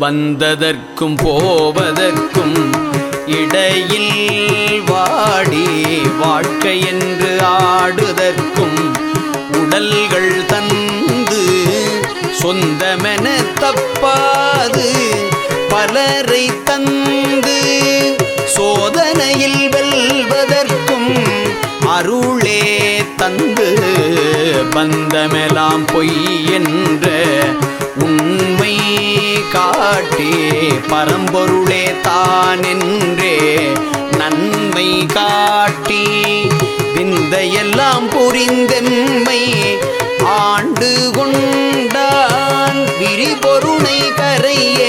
வந்ததற்கும் போவதற்கும் இடையில் வாடி வாழ்க்கை என்று ஆடுதற்கும் உடல்கள் தந்து சொந்தமென தப்பாது பலரை தந்து சோதனையில் வெல்வதற்கும் அருளே தந்து பந்தமெலாம் பொய் என்ற காட்டி பரம்பொருளே தானென்றே நன்மை காட்டி விந்தையெல்லாம் புரிந்தெம்மை ஆண்டு கொண்டான் விரிபொருணை கரையே